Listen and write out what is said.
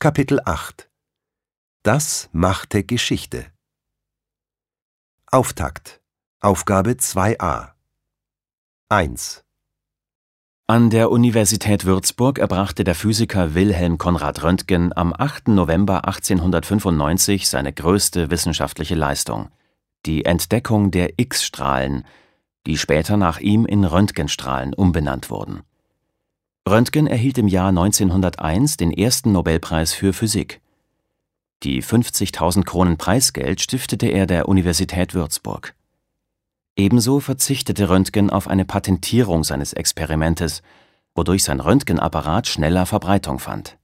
Kapitel 8 Das machte Geschichte Auftakt Aufgabe 2a 1 An der Universität Würzburg erbrachte der Physiker Wilhelm Konrad Röntgen am 8. November 1895 seine größte wissenschaftliche Leistung, die Entdeckung der X-Strahlen, die später nach ihm in Röntgenstrahlen umbenannt wurden. Röntgen erhielt im Jahr 1901 den ersten Nobelpreis für Physik. Die 50.000 Kronen Preisgeld stiftete er der Universität Würzburg. Ebenso verzichtete Röntgen auf eine Patentierung seines Experimentes, wodurch sein Röntgenapparat schneller Verbreitung fand